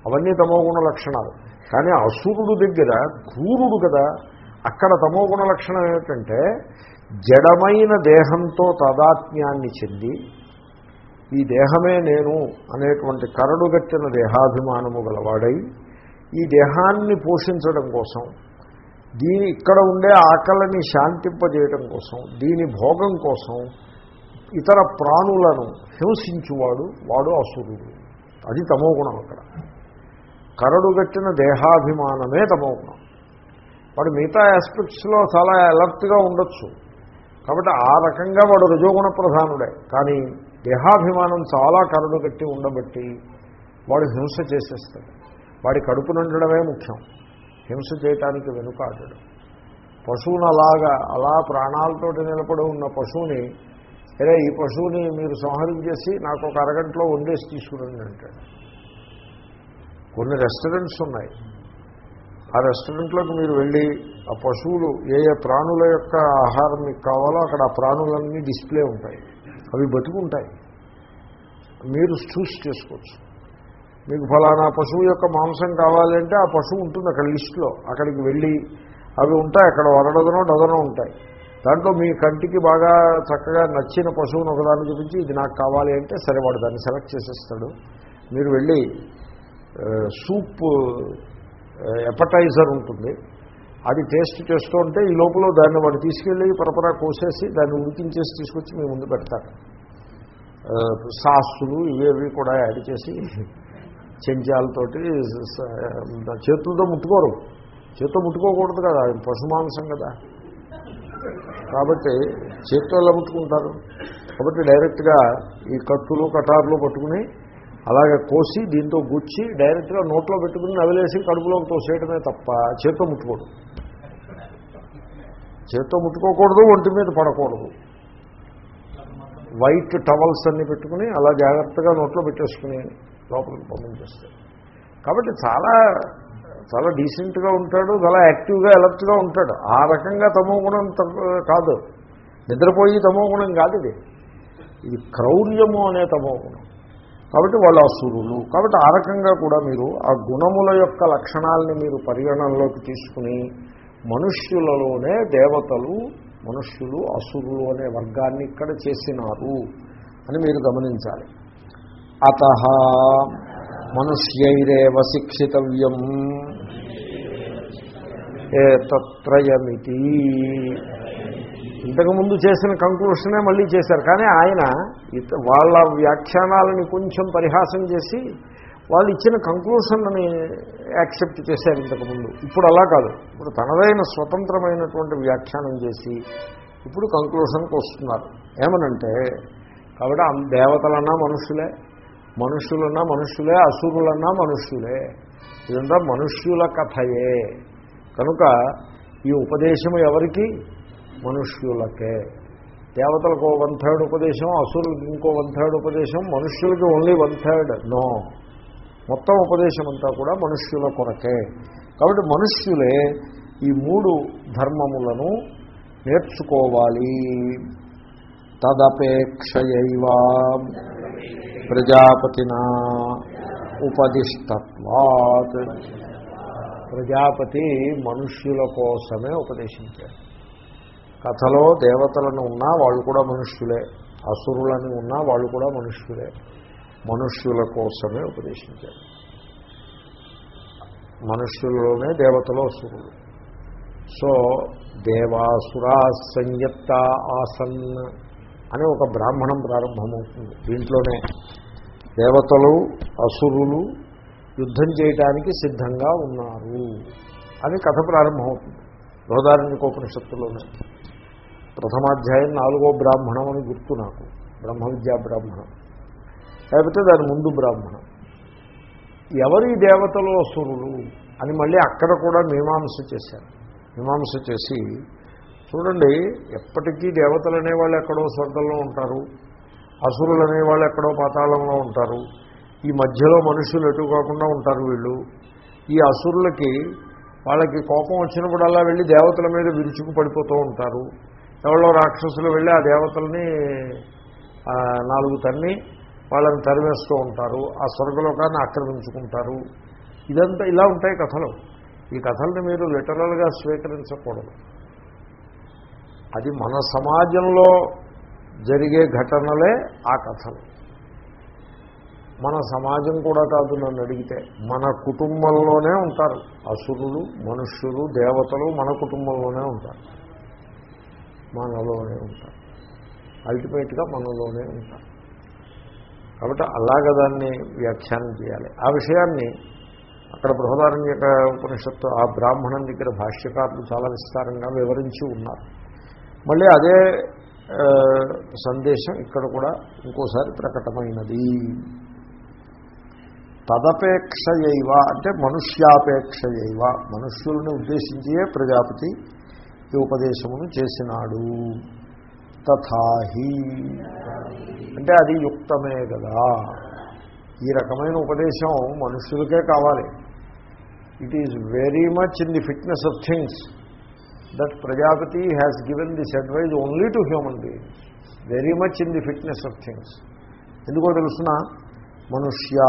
[SPEAKER 1] అవన్నీ తమోగుణ లక్షణాలు. కానీ అసురుడు దగ్గర క్రూరుడు కదా అక్కడ తమోగుణ లక్షణం ఏమిటంటే జడమైన దేహంతో తదాత్మ్యాన్ని చెంది ఈ దేహమే నేను అనేటువంటి కరడుగట్టిన దేహాభిమానము గలవాడై ఈ దేహాన్ని పోషించడం కోసం దీని ఇక్కడ ఉండే ఆకలిని శాంతింపజేయడం కోసం దీని భోగం కోసం ఇతర ప్రాణులను హింసించువాడు వాడు అసురుడు. అది తమోగుణం అక్కడ. కరడుగట్టిన దేహాభిమానమే తమోగుణం వాడు మిగతా ఆస్పెక్ట్స్లో చాలా అలర్ట్గా ఉండొచ్చు. కాబట్టి ఆ రకంగా వాడు రజోగుణ ప్రధానుడే. కానీ దేహాభిమానం చాలా కరడుగట్టి ఉండబట్టి వాడు హింస చేసేస్తాడు. వాడి కడుపు నిండడమే ముఖ్యం. హింస చేయటానికి వెనుకాడడు. పశువును అలాగా అలా ప్రాణాలతోటి నిలబడి ఉన్న పశువుని అరే ఈ పశువుని మీరు సంహరించేసి నాకు ఒక అరగంటలో వండేసి తీసుకురండి అంటాడు. కొన్ని రెస్టారెంట్స్ ఉన్నాయి. ఆ రెస్టారెంట్లోకి మీరు వెళ్ళి ఆ పశువులు ఏ ఏ ప్రాణుల యొక్క ఆహారం మీకు కావాలో అక్కడ ఆ ప్రాణులన్నీ డిస్ప్లే ఉంటాయి. అవి బతుకుంటాయి. మీరు చూసి చేసుకోవచ్చు. మీకు ఫలానా పశువు యొక్క మాంసం కావాలంటే ఆ పశువు ఉంటుంది అక్కడ లిస్టులో. అక్కడికి వెళ్ళి అవి ఉంటాయి. అక్కడ వరడదనో డదనో ఉంటాయి. దాంట్లో మీ కంటికి బాగా చక్కగా నచ్చిన పశువును ఒకదాన్ని చూపించి ఇది నాకు కావాలి అంటే సరే వాడు దాన్ని సెలెక్ట్ చేసేస్తాడు. మీరు వెళ్ళి సూప్ ఎపటైజర్ ఉంటుంది. అది టేస్ట్ చేస్తూ ఉంటే ఈ లోపల దాన్ని వాడు తీసుకెళ్ళి పరపరా కోసేసి దాన్ని ఉడికించేసి తీసుకొచ్చి మీ ముందు పెడతారు. ఆ, సాసులు ఇవేవి కూడా యాడ్ చేసి చెంచాలతోటి చేతులతో ముట్టుకోరు. చేతితో ముట్టుకోకూడదు కదా పశుమాంసం కదా. కాబట్టి చేతితో ఎలా ముట్టుకుంటారు. కాబట్టి డైరెక్ట్గా ఈ కత్తులు కటార్లు పట్టుకుని అలాగే కోసి దీంతో గుచ్చి డైరెక్ట్గా నోట్లో పెట్టుకుని నవిలేసి కడుపులోకి తోసేయటమే తప్ప చేత్తో ముట్టుకోడు. చేత్తో ముట్టుకోకూడదు ఒంటి మీద పడకూడదు. వైట్ టవల్స్ అన్ని పెట్టుకుని అలా జాగ్రత్తగా నోట్లో పెట్టేసుకుని లోపలికి పంపించేస్తాడు కాబట్టి చాలా చాలా డీసెంట్గా ఉంటాడు చాలా యాక్టివ్గా ఎలర్ట్గా ఉంటాడు. ఆ రకంగా తమో గుణం కాదు. నిద్రపోయి తమో గుణం కాదు ఇది. ఇది క్రౌర్యము అనే తమో గుణం. కాబట్టి వాళ్ళు అసురులు. కాబట్టి ఆ రకంగా కూడా మీరు ఆ గుణముల యొక్క లక్షణాలని మీరు పరిగణనలోకి తీసుకుని మనుష్యులలోనే దేవతలు మనుష్యులు అసురులు అనే వర్గాన్ని ఇక్కడ చేసినారు అని మీరు గమనించాలి. అత మనుష్యైరేవ శిక్షితవ్యం. ఏతత్రయమితి. ఇంతకుముందు చేసిన కంక్లూషనే మళ్ళీ చేశారు. కానీ ఆయన వాళ్ళ వ్యాఖ్యానాలని కొంచెం పరిహాసం చేసి వాళ్ళు ఇచ్చిన కంక్లూషన్ని యాక్సెప్ట్ చేశారు ఇంతకుముందు ఇప్పుడు అలా కాదు. ఇప్పుడు తనదైన స్వతంత్రమైనటువంటి వ్యాఖ్యానం చేసి ఇప్పుడు కంక్లూషన్కి వస్తున్నారు ఏమనంటే కాబట్టి దేవతలన్నా మనుషులే. మనుషులన్నా మనుష్యులే అసురులన్నా మనుష్యులే ఇదంతా మనుష్యుల కథయే. కనుక ఈ ఉపదేశం ఎవరికి? మనుష్యులకే. దేవతలకు వన్ థర్డ్ ఉపదేశం అసురులకి ఇంకో వన్ థర్డ్ ఉపదేశం మనుష్యులకి ఓన్లీ వన్ థర్డ్ నో. మొత్తం ఉపదేశం అంతా కూడా మనుష్యుల కొరకే. కాబట్టి మనుష్యులే ఈ మూడు ధర్మములను నేర్చుకోవాలి. తదపేక్షయైవా. ప్రజాపతినా ఉపదిష్టత్వాత్. ప్రజాపతి మనుష్యుల కోసమే ఉపదేశించారు కథలో దేవతలను ఉన్నా వాళ్ళు కూడా మనుష్యులే. అసురులని ఉన్నా వాళ్ళు కూడా మనుష్యులే. మనుష్యుల కోసమే ఉపదేశించారు మనుష్యులలోనే దేవతలు అసురులు. సో దేవాసురా సంయత్త ఆసన్ అని ఒక బ్రాహ్మణం ప్రారంభమవుతుంది. దీంట్లోనే దేవతలు అసురులు యుద్ధం చేయటానికి సిద్ధంగా ఉన్నారు. అని కథ ప్రారంభమవుతుంది. బృహదారణ్యకోపనిషత్తులోనే. ప్రథమాధ్యాయం నాలుగో బ్రాహ్మణం అని గుర్తు నాకు. బ్రహ్మ విద్యా బ్రాహ్మణం. లేకపోతే దాని ముందు బ్రాహ్మణం. ఎవరి దేవతలు అసురులు అని మళ్ళీ అక్కడ కూడా మీమాంస చేశారు. మీమాంస చేసి చూడండి ఎప్పటికీ దేవతలు అనేవాళ్ళు ఎక్కడో స్వర్గంలో ఉంటారు అసురులు అనేవాళ్ళు ఎక్కడో పాతాళంలో ఉంటారు ఈ మధ్యలో మనుషులు ఎటు కాకుండా ఉంటారు వీళ్ళు. ఈ అసురులకి వాళ్ళకి కోపం వచ్చినప్పుడల్లా వెళ్ళి దేవతల మీద విరుచుకు పడిపోతూ ఉంటారు. ఎవరో రాక్షసులు వెళ్ళి ఆ దేవతల్ని నాలుగు తన్ని వాళ్ళని తరివేస్తూ ఉంటారు ఆ స్వర్గలోకాన్ని ఆక్రమించుకుంటారు. ఇదంతా ఇలా ఉంటాయి కథలు. ఈ కథల్ని మీరు లిటరల్గా స్వీకరించకూడదు. అది మన సమాజంలో జరిగే ఘటనలే ఆ కథలు. మన సమాజం కూడా కాదు నన్ను అడిగితే. మన కుటుంబంలోనే ఉంటారు. అసురులు మనుష్యులు దేవతలు మన కుటుంబంలోనే ఉంటారు. మనలోనే ఉంటారు. అల్టిమేట్గా మనలోనే ఉంటారు. కాబట్టి అలాగ దాన్ని వ్యాఖ్యానం చేయాలి. ఆ విషయాన్ని అక్కడ బృహదారణ్యక ఉపనిషత్తు ఆ బ్రాహ్మణం దగ్గర భాష్యకారులు చాలా విస్తారంగా వివరించి ఉన్నారు. మళ్ళీ అదే సందేశం ఇక్కడ కూడా ఇంకోసారి ప్రకటమైనది. తదపేక్షయైవ అంటే మనుష్యాపేక్షయైవ మనుష్యుల్ని ఉద్దేశించే ప్రజాపతి ఈ ఉపదేశమును చేసినాడు. తథాహి అంటే అది యుక్తమే కదా. ఈ రకమైన ఉపదేశం మనుష్యులకే కావాలి. It is very much in the fitness of things that Prajapati has given this advise only to human beings very much in the fitness of things ఎందుకో తెలుసిన మనుష్యా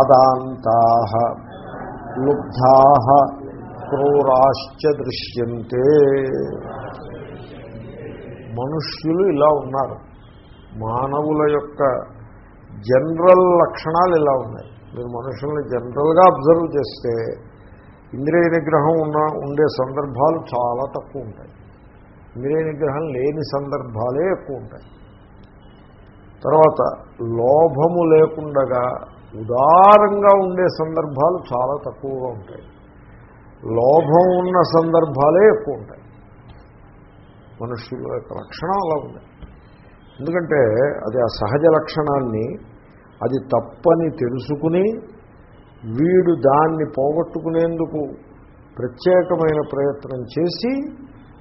[SPEAKER 1] అదాంతా లుబ్ధా క్రూరాశ్చ దృశ్యంతే. మనుష్యులు ఇలా ఉన్నారు. మానవుల యొక్క జనరల్ లక్షణాలు ఇలా ఉన్నాయి. మీరు మనుషుల్ని జనరల్గా అబ్జర్వ్ చేస్తే ఇంద్రియ నిగ్రహం ఉన్న ఉండే సందర్భాలు చాలా తక్కువ ఉంటాయి. ఇంద్రియ నిగ్రహం లేని సందర్భాలే ఎక్కువ ఉంటాయి. తర్వాత లోభము లేకుండగా ఉదారంగా ఉండే సందర్భాలు చాలా తక్కువగా ఉంటాయి. లోభం ఉన్న సందర్భాలే ఎక్కువ ఉంటాయి. మనుషుల యొక్క లక్షణం అలా ఉంది. ఎందుకంటే అది ఆ సహజ లక్షణాన్ని అది తప్పని తెలుసుకుని వీడు దాన్ని పోగొట్టుకునేందుకు ప్రత్యేకమైన ప్రయత్నం చేసి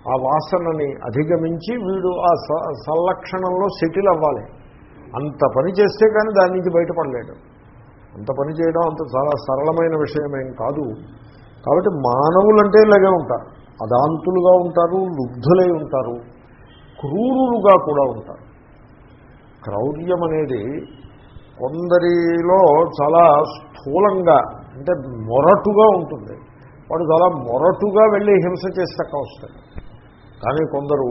[SPEAKER 1] ఆ వాసనని అధిగమించి వీడు ఆ స- సంలక్షణంలో సెటిల్ అవ్వాలి. అంత పని చేస్తే కానీ దాని నుంచి బయటపడలేడు. అంత పని చేయడం అంత చాలా సరళమైన విషయమేం కాదు. కాబట్టి మానవులంటే ఇలాగే ఉంటారు. అదాంతులుగా ఉంటారు లుబ్ధులై ఉంటారు క్రూరులుగా కూడా ఉంటారు. క్రౌర్యం అనేది కొందరిలో చాలా స్థూలంగా అంటే మొరటుగా ఉంటుంది. వాడు చాలా మొరటుగా వెళ్ళి హింస చేస్తాక వస్తాడు. కానీ కొందరు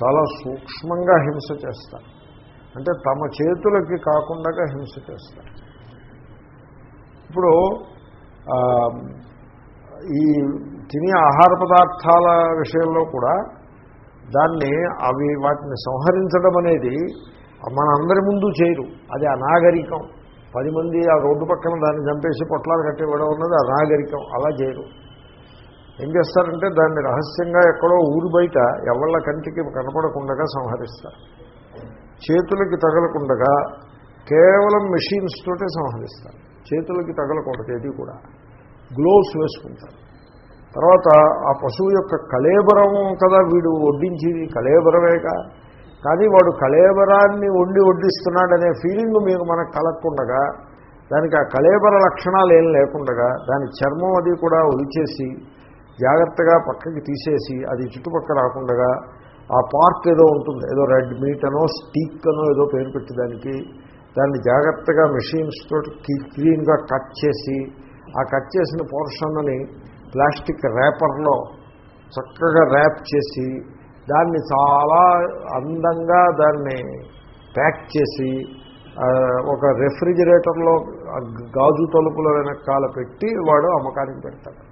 [SPEAKER 1] చాలా సూక్ష్మంగా హింస చేస్తారు. అంటే తమ చేతులకి కాకుండా హింస చేస్తారు. ఇప్పుడు ఈ తినే ఆహార పదార్థాల విషయంలో కూడా దాన్ని అవి వాటిని సంహరించడం అనేది మన అందరి ముందు చేయరు అది అనాగరికం పది మంది ఆ రోడ్డు పక్కన దాన్ని చంపేసి పొట్లాలు కట్టి ఇవ్వడం ఉన్నది అనాగరికం అలా చేయరు ఏం చేస్తారంటే దాన్ని రహస్యంగా ఎక్కడో ఊరు బయట ఎవళ్ళ కంటికి కనపడకుండా సంహరిస్తారు. చేతులకి తగలకుండగా కేవలం మెషిన్స్ తోటే సంహరిస్తారు. చేతులకి తగలకూడదు ఏది కూడా. గ్లోవ్స్ వేసుకుంటారు. తర్వాత ఆ పశువు యొక్క కళేబరం కదా వీడు వడ్డించేది? కళేబరమేగా? కానీ వాడు కళేబరాన్ని వండి వడ్డిస్తున్నాడనే ఫీలింగ్ మీకు మనకు కలగకుండగా దానికి ఆ కళేబర లక్షణాలు ఏం లేకుండగా దాని చర్మం అది కూడా ఒలిచేసి జాగ్రత్తగా పక్కకి తీసేసి అది చుట్టుపక్కల రాకుండగా ఆ పార్క్ ఏదో ఉంటుంది ఏదో రెడ్ మీట్ అనో స్టీక్ అనో ఏదో పేరు పెట్టి దానికి దాన్ని జాగ్రత్తగా మెషిన్స్ తోటి క్లీన్గా కట్ చేసి ఆ కట్ చేసిన పోర్షన్ని ప్లాస్టిక్ ర్యాపర్లో చక్కగా ర్యాప్ చేసి దాన్ని చాలా అందంగా దాన్ని ప్యాక్ చేసి ఒక రెఫ్రిజిరేటర్లో గాజు తలుపుల వెనకాల పెట్టి వాడు అమ్మకానికి పెడతాడు.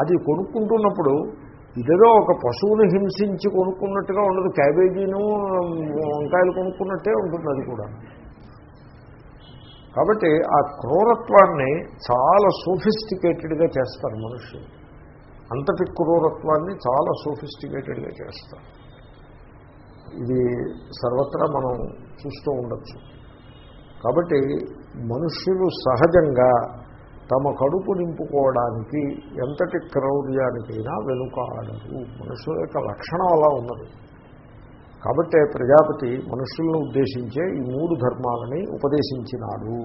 [SPEAKER 1] అది కొనుక్కుంటున్నప్పుడు ఇదేదో ఒక పశువుని హింసించి కొనుక్కున్నట్టుగా ఉండదు. క్యాబేజీను వంకాయలు కొనుక్కున్నట్టే ఉంటుంది అది కూడా. కాబట్టి ఆ క్రూరత్వాన్ని చాలా సోఫిస్టికేటెడ్గా చేస్తారు మనుషులు. అంతటి క్రూరత్వాన్ని చాలా సోఫిస్టికేటెడ్గా చేస్తారు. ఇది సర్వత్రా మనం చూస్తూ ఉండొచ్చు. కాబట్టి మనుష్యులు సహజంగా తమ కడుపు నింపుకోవడానికి ఎంతటి క్రౌర్యానికైనా వెనుకాడరు. మనుషుల యొక్క లక్షణం అలా ఉన్నది. కాబట్టి ప్రజాపతి మనుషులను ఉద్దేశించే ఈ మూడు ధర్మాలని ఉపదేశించినాడు.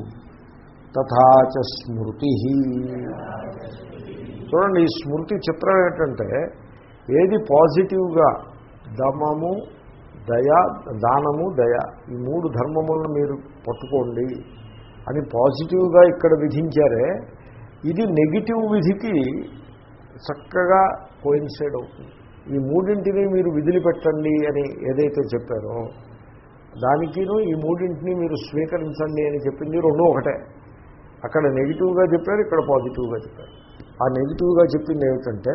[SPEAKER 1] తథాచ స్మృతి. చూడండి ఈ స్మృతి చిత్రం ఏంటంటే ఏది పాజిటివ్గా దమము దయ దానము దయ ఈ మూడు ధర్మములను మీరు పట్టుకోండి అని పాజిటివ్గా ఇక్కడ విధించారే ఇది నెగిటివ్ విధికి చక్కగా కోయిన్సైడ్ అవుతుంది. ఈ మూడింటిని మీరు విదిలిపెట్టండి అని ఏదైతే చెప్పారో దానికిను ఈ మూడింటిని మీరు స్వీకరించండి అని చెప్పింది రెండో ఒకటే. అక్కడ నెగిటివ్గా చెప్పారు ఇక్కడ పాజిటివ్గా చెప్పారు. ఆ నెగిటివ్గా చెప్పింది ఏమిటంటే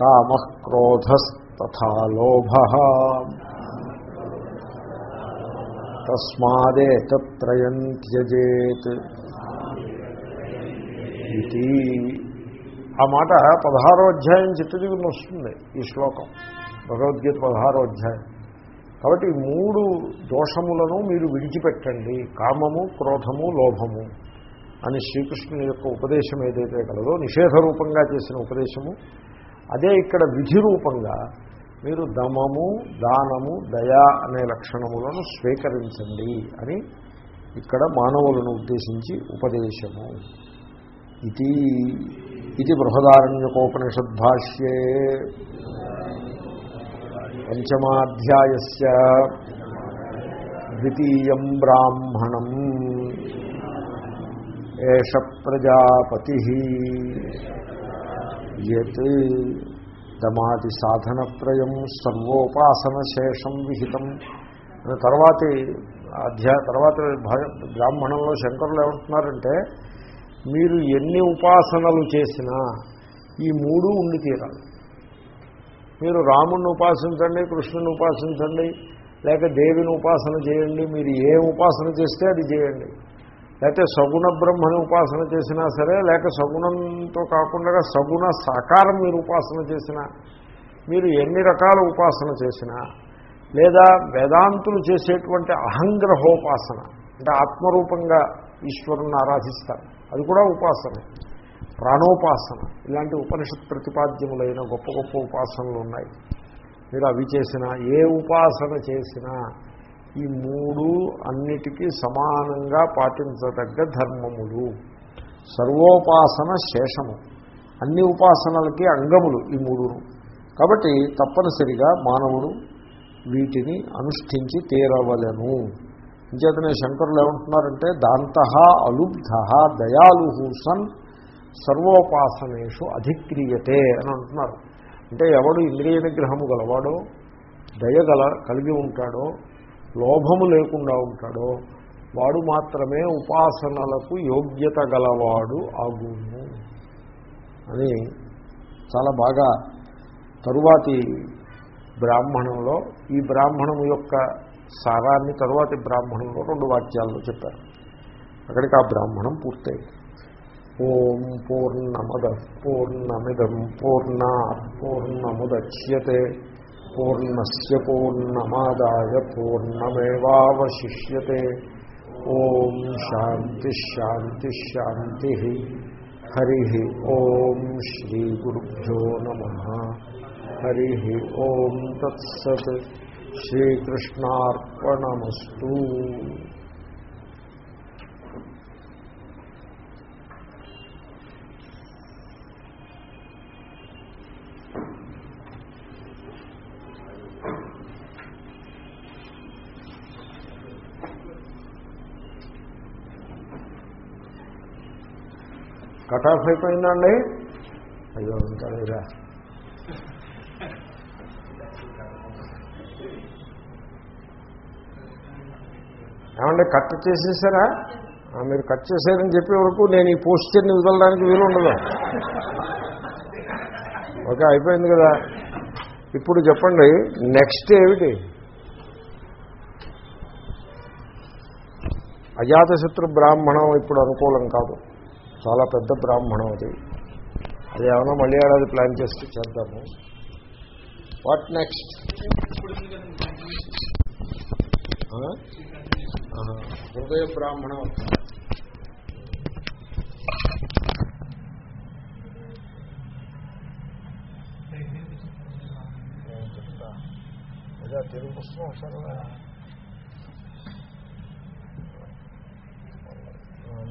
[SPEAKER 1] కామ క్రోధస్తథా లోభ. తస్మాదే తత్రయం త్యజేత్. ఇది ఆ మాట పదహారో అధ్యాయం చిత్తదిగుని వస్తుంది ఈ శ్లోకం. భగవద్గీత పదహారో అధ్యాయం. కాబట్టి ఈ మూడు దోషములను మీరు విడిచిపెట్టండి. కామము క్రోధము లోభము. అని శ్రీకృష్ణుని యొక్క ఉపదేశం ఏదైతే కలదో నిషేధ రూపంగా చేసిన ఉపదేశము అదే ఇక్కడ విధి రూపంగా మీరు దమము దానము దయ అనే లక్షణములను స్వీకరించండి అని ఇక్కడ మానవులను ఉద్దేశించి ఉపదేశము. ఇది ఇది బృహదారణ్యకోపనిషద్భాష్యే. పంచమాధ్యాయస్య ద్వితీయం బ్రాహ్మణం. ఏష ప్రజాపతి. యత్ దమాది సాధనత్రయం సర్వోపాసనశేషం విహితం. తర్వాతి అధ్యా తర్వాత బ్రాహ్మణంలో శంకరులు ఏమంటున్నారంటే మీరు ఎన్ని ఉపాసనలు చేసినా ఈ మూడు ఉండి తీరాలి. మీరు రాముణ్ణి ఉపాసించండి కృష్ణుని ఉపాసించండి లేక దేవిని ఉపాసన చేయండి మీరు ఏ ఉపాసన చేస్తే అది చేయండి. లేకపోతే సగుణ బ్రహ్మని ఉపాసన చేసినా సరే లేక సగుణంతో కాకుండా సగుణ సాకారం మీరు ఉపాసన చేసినా మీరు ఎన్ని రకాల ఉపాసన చేసినా లేదా వేదాంతులు చేసేటువంటి అహంగ్రహోపాసన అంటే ఆత్మరూపంగా ఈశ్వరుణ్ణి ఆరాధిస్తారు అది కూడా ఉపాసన. ప్రాణోపాసన ఇలాంటి ఉపనిషత్ ప్రతిపాద్యములైన గొప్ప గొప్ప ఉపాసనలు ఉన్నాయి. మీరు అవి చేసినా ఏ ఉపాసన చేసినా ఈ మూడు అన్నిటికీ సమానంగా పాటించదగ్గ ధర్మములు. సర్వోపాసన శేషము. అన్ని ఉపాసనలకి అంగములు ఈ మూడును. కాబట్టి తప్పనిసరిగా మానవుడు వీటిని అనుష్ఠించి తీరవలను. ఇంచేతనే శంకరులు ఏమంటున్నారంటే దాంత అలుబ్ధ దయాలు సన్ సర్వోపాసనేషు అధిక్రియతే అని అంటున్నారు. అంటే ఎవడు ఇంద్రియ నిగ్రహము గలవాడో దయ గల కలిగి ఉంటాడో లోభము లేకుండా ఉంటాడో వాడు మాత్రమే ఉపాసనలకు యోగ్యత గలవాడు ఆగును అని చాలా బాగా తరువాతి బ్రాహ్మణంలో ఈ బ్రాహ్మణం యొక్క సారాన్ని తరువాతి బ్రాహ్మణంలో రెండు వాక్యాల్లో చెప్పారు. అక్కడికి ఆ బ్రాహ్మణం పూర్తయింది. ఓం పూర్ణమద పూర్ణమిదం పూర్ణా పూర్ణముద్యతే. पूर्णस्य पूर्णमादाय पूर्णमेवावशिष्यते। ॐ शान्तिश्शान्तिश्शान्तिः हरिः ॐ श्रीगुरुभ्यो नमः। हरिः ॐ तत्सत्। श्रीकृष्णार्पणमस्तु। కట్ ఆఫ్ అయిపోయిందండి. అయ్యో ఇంకా లేదా? ఏమంటే కట్ చేసేసారా? మీరు కట్ చేశారని చెప్పే వరకు నేను ఈ పోస్చర్ని వదలడానికి వీలు ఉండదు ఓకే అయిపోయింది కదా. ఇప్పుడు చెప్పండి నెక్స్ట్ ఏమిటి? అజాతశత్రు బ్రాహ్మణం ఇప్పుడు అనుకూలం కాదు. చాలా పెద్ద బ్రాహ్మణం అది. అది ఏమైనా మళ్ళీ ఏడాది ప్లాన్ చేస్తే చేద్దాము. వాట్ నెక్స్ట్ హృదయ బ్రాహ్మణం. తెలుగు పుస్తకం ఒకసారి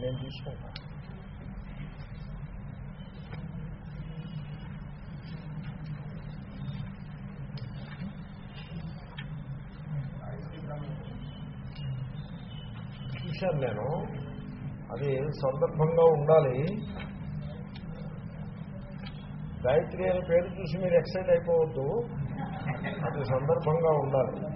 [SPEAKER 1] నేను తీసుకుంటాను చూశాను నేను. అది సందర్భంగా ఉండాలి? గాయత్రి అనే పేరు చూసి మీరు ఎక్సైట్ అయిపోవద్దు. అది సందర్భంగా ఉండాలి.